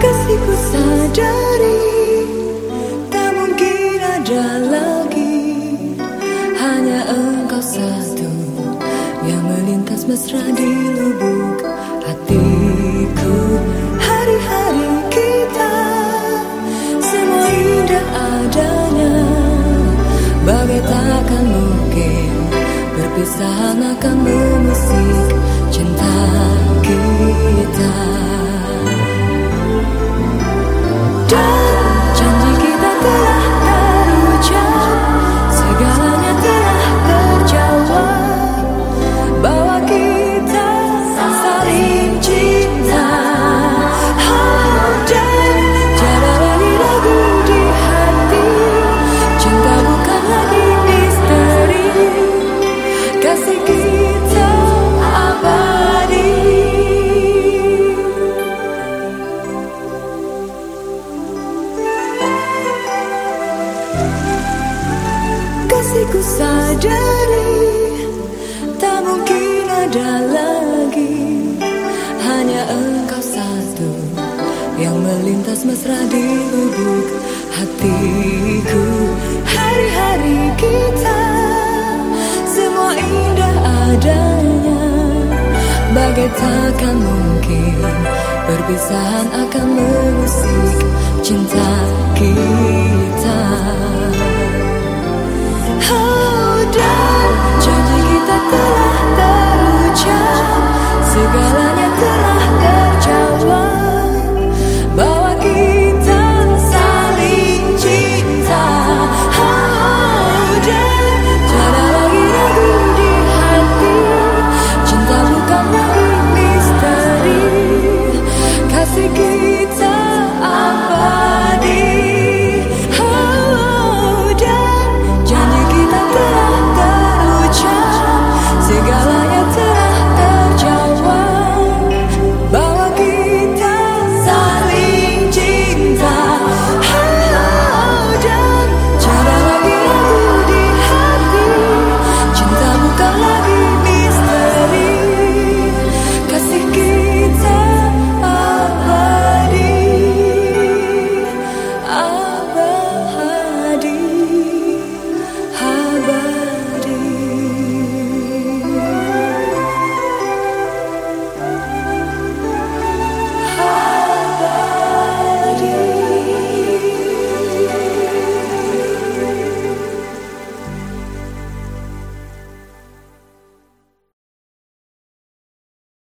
Kesiku sadari Tak mungkin ada lagi. Hanya engkau satu Yang melintas mesra di lubuk hatiku. Hari-hari kita Semua indah adanya. Bagai takkan mungkin berpisah akan memusik kasihku sadari Tak mungkin ada lagi. Hanya engkau satu Yang melintas mesra di lubuk hatiku. Hari-hari kita Semua indah adanya. Bagai takkan mungkin Perpisahan akan mengusir